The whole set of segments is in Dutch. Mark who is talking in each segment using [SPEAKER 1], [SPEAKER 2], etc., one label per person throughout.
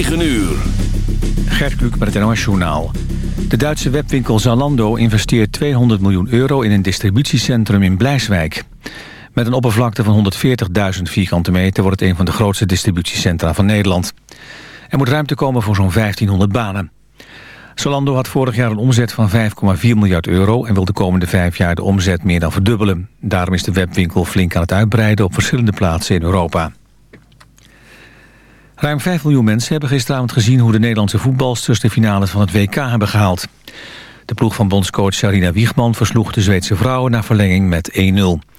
[SPEAKER 1] 9 uur.
[SPEAKER 2] Gert Kluk met het Journaal. De Duitse webwinkel Zalando investeert 200 miljoen euro... in een distributiecentrum in Blijswijk. Met een oppervlakte van 140.000 vierkante meter... wordt het een van de grootste distributiecentra van Nederland. Er moet ruimte komen voor zo'n 1500 banen. Zalando had vorig jaar een omzet van 5,4 miljard euro... en wil de komende vijf jaar de omzet meer dan verdubbelen. Daarom is de webwinkel flink aan het uitbreiden... op verschillende plaatsen in Europa. Ruim 5 miljoen mensen hebben gisteravond gezien... hoe de Nederlandse voetbalsters de finales van het WK hebben gehaald. De ploeg van bondscoach Sarina Wiegman versloeg de Zweedse vrouwen... na verlenging met 1-0.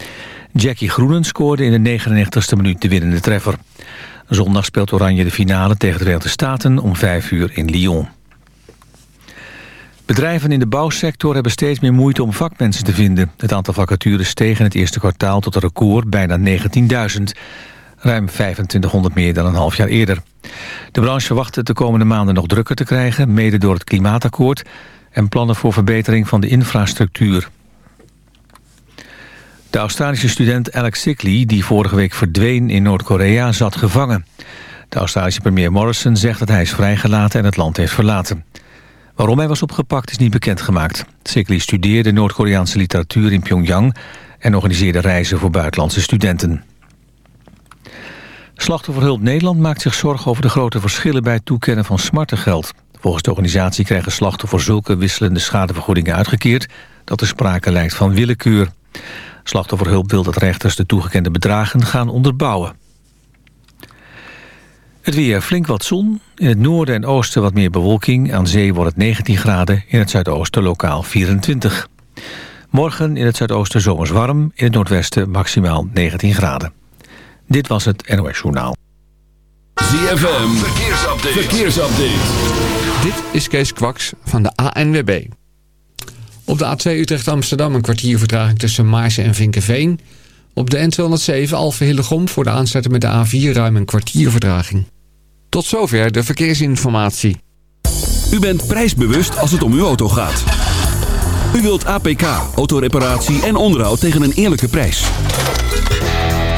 [SPEAKER 2] Jackie Groenen scoorde in de 99ste minuut de winnende treffer. Zondag speelt Oranje de finale tegen de Verenigde Staten om 5 uur in Lyon. Bedrijven in de bouwsector hebben steeds meer moeite om vakmensen te vinden. Het aantal vacatures steeg in het eerste kwartaal tot een record bijna 19.000. Ruim 2500 meer dan een half jaar eerder. De branche verwacht de komende maanden nog drukker te krijgen... mede door het klimaatakkoord en plannen voor verbetering van de infrastructuur. De Australische student Alex Sigley, die vorige week verdween in Noord-Korea, zat gevangen. De Australische premier Morrison zegt dat hij is vrijgelaten en het land heeft verlaten. Waarom hij was opgepakt is niet bekendgemaakt. Sigley studeerde Noord-Koreaanse literatuur in Pyongyang... en organiseerde reizen voor buitenlandse studenten. Slachtofferhulp Nederland maakt zich zorgen over de grote verschillen... bij het toekennen van smartengeld. Volgens de organisatie krijgen slachtoffers zulke wisselende schadevergoedingen uitgekeerd... dat er sprake lijkt van willekeur. Slachtofferhulp wil dat rechters de toegekende bedragen gaan onderbouwen. Het weer flink wat zon. In het noorden en oosten wat meer bewolking. Aan zee wordt het 19 graden. In het zuidoosten lokaal 24. Morgen in het zuidoosten zomers warm. In het noordwesten maximaal 19 graden. Dit was het NOS Journaal.
[SPEAKER 1] ZFM, verkeersupdate. verkeersupdate.
[SPEAKER 3] Dit is Kees Kwaks van de ANWB. Op de A2 Utrecht-Amsterdam een kwartier vertraging tussen Maarsen en Vinkenveen... Op de N207 Alphen Hillegom voor de aansluiting met de A4 ruim een kwartier verdraging. Tot zover de verkeersinformatie.
[SPEAKER 1] U bent prijsbewust als het om uw auto gaat. U wilt APK, autoreparatie en onderhoud tegen een eerlijke prijs.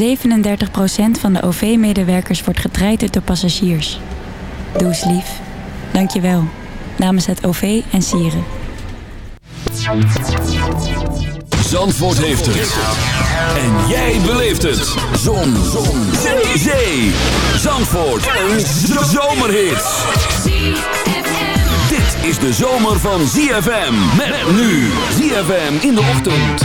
[SPEAKER 4] 37% van de OV-medewerkers wordt getraind door passagiers. Doe eens lief. Dank je wel. Namens het OV en Sieren.
[SPEAKER 1] Zandvoort heeft het. En jij beleeft het. Zon. Zon. Zee. Zee. Zandvoort. Een zomerhit. Dit is de zomer van ZFM. Met nu. ZFM in de ochtend.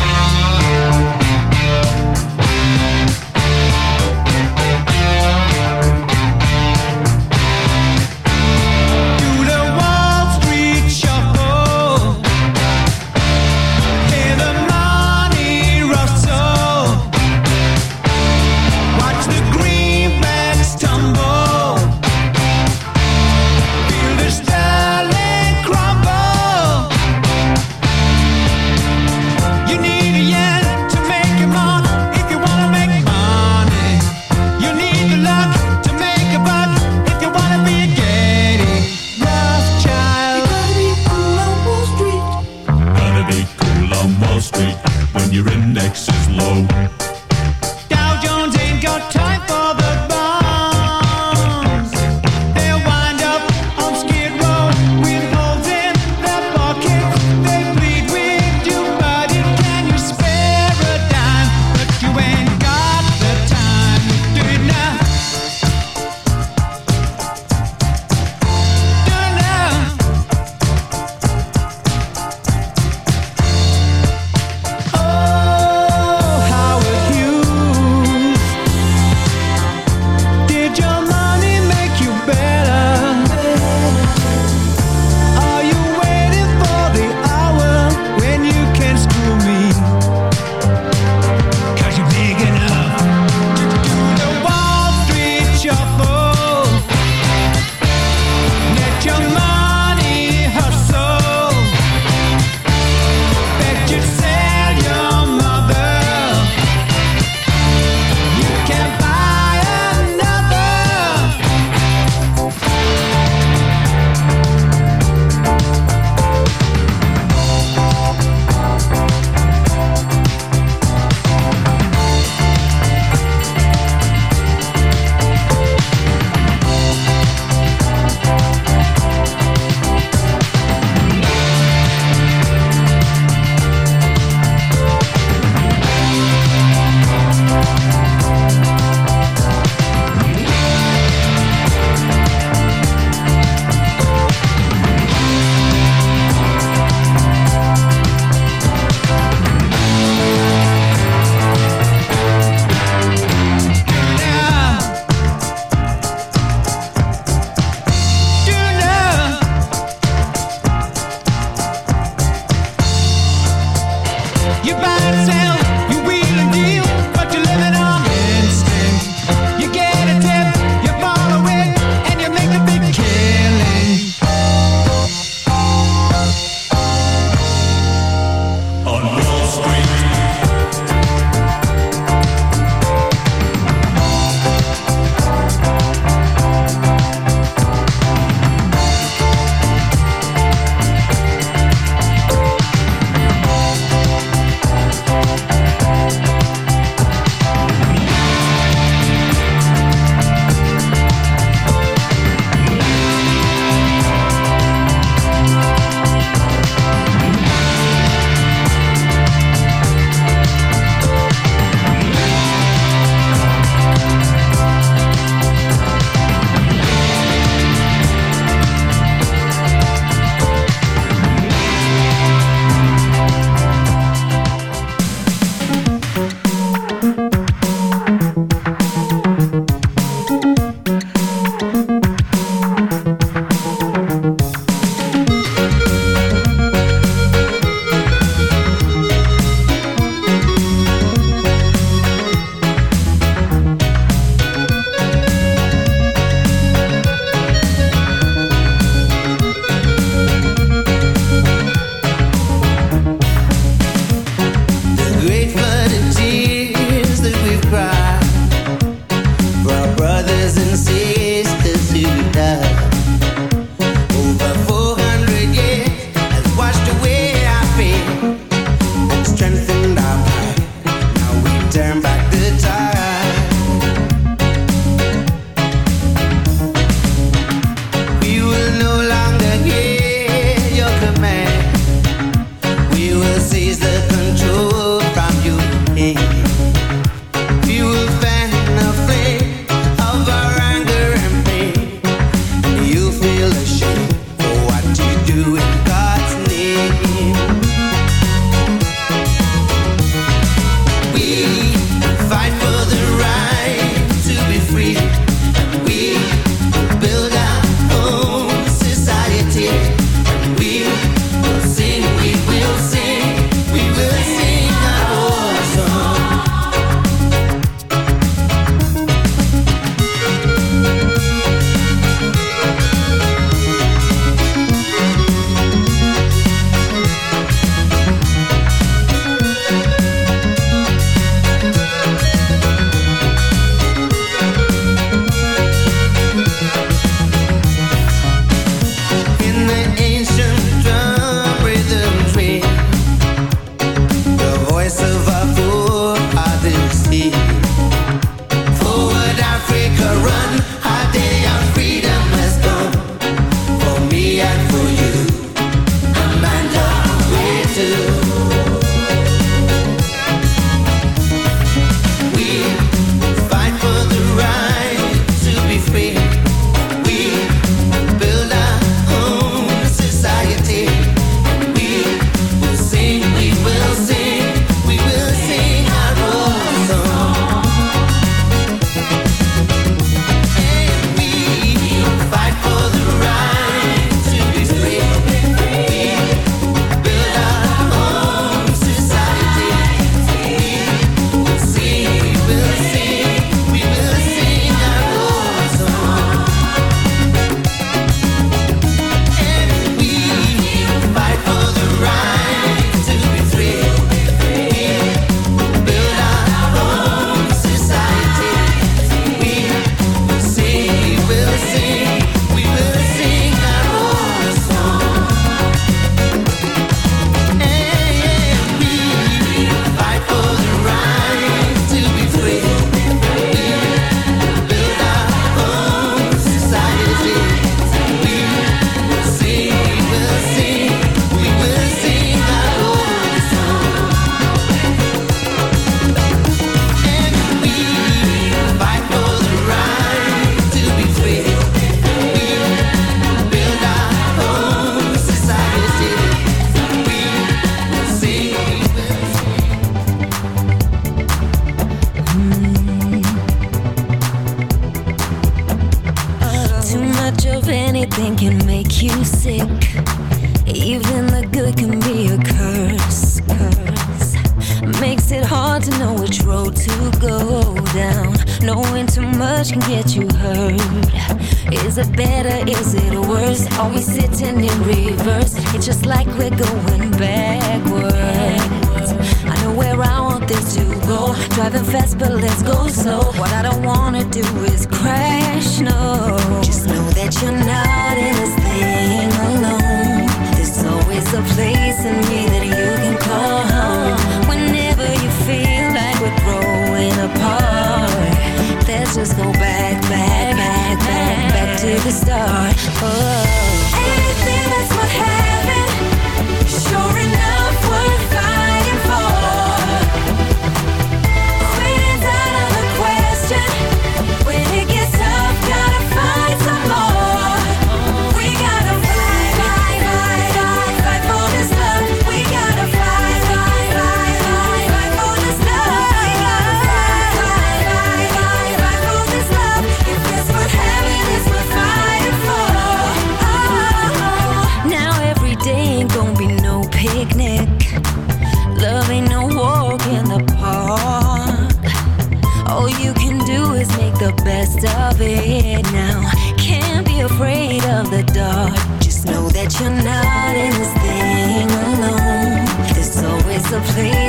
[SPEAKER 5] rest of it now. Can't be afraid of the dark. Just know that you're not in this thing alone. There's always a place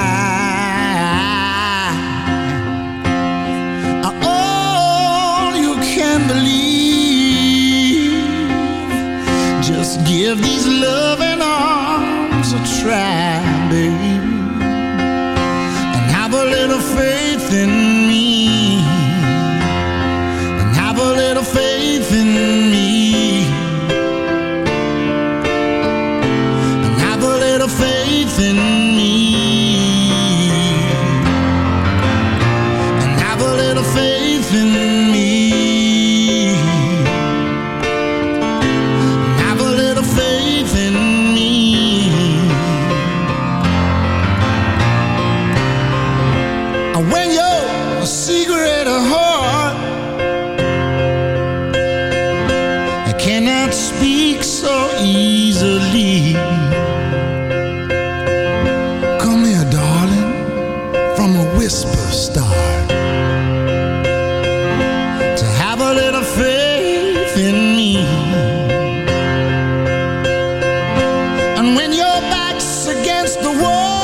[SPEAKER 6] against the wall.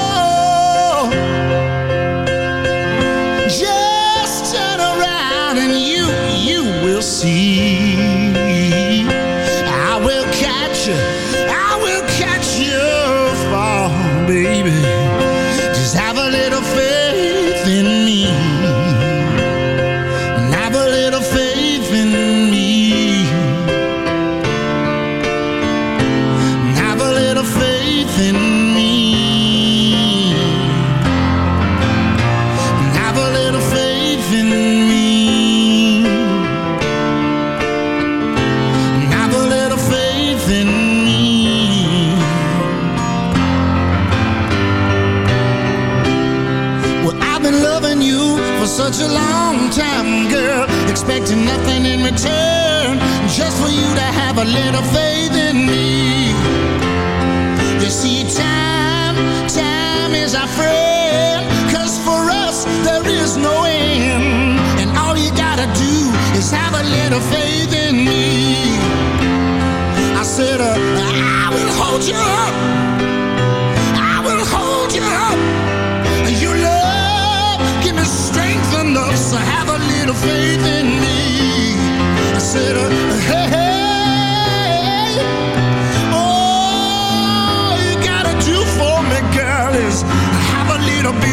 [SPEAKER 6] little faith in me. You see, time, time is our for us, there is no end. And all you gotta do is have a little faith in me. I said, uh, I will hold you up. I will hold you up. Your love, give me strength enough. Have a little faith in me. I said, uh, hey.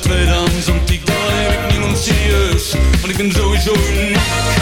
[SPEAKER 7] Tweedehands antiek Dan heb ik niemand serieus. Want ik ben sowieso uniek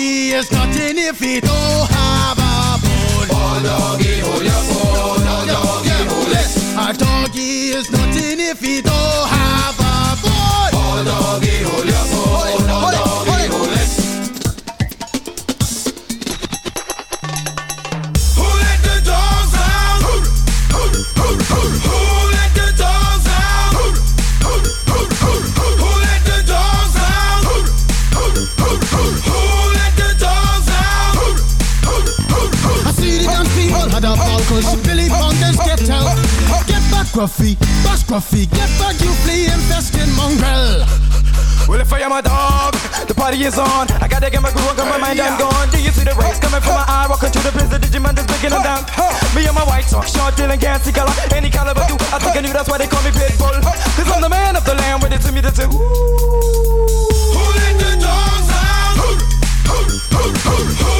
[SPEAKER 6] Is nothing if he don't oh, have a bone.
[SPEAKER 8] Oh doggy, hold your bone. Oh, oh doggy, oh, hold it.
[SPEAKER 6] A doggy is nothing if he don't have a bone.
[SPEAKER 8] Oh doggy, hold your
[SPEAKER 6] Gruffy, bash Gruffy, get back, you flea infested mongrel.
[SPEAKER 9] Well, if I am a dog, the party is on. I gotta get my groove on, cause my mind I'm gone. Do you see the rays coming from my eye? Walking through the blizzard, Digimon is breaking them down. Me and my white talk, short, dealing, gassy color. Any caliber do. I think I knew that's why they call me Pitbull. Cause I'm the man of the land with it to me to say, ooh.
[SPEAKER 8] Who let the dogs out? Who let the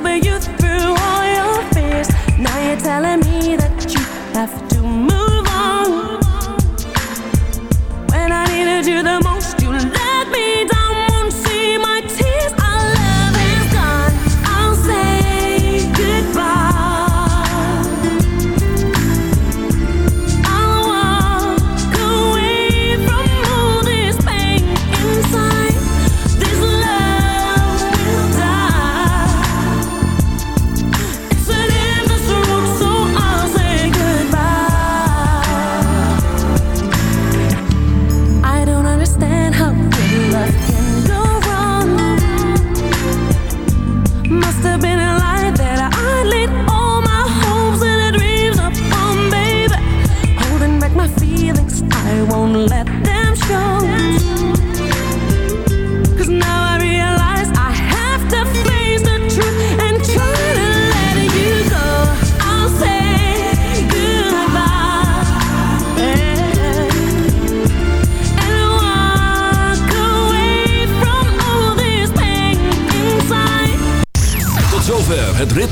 [SPEAKER 10] tell you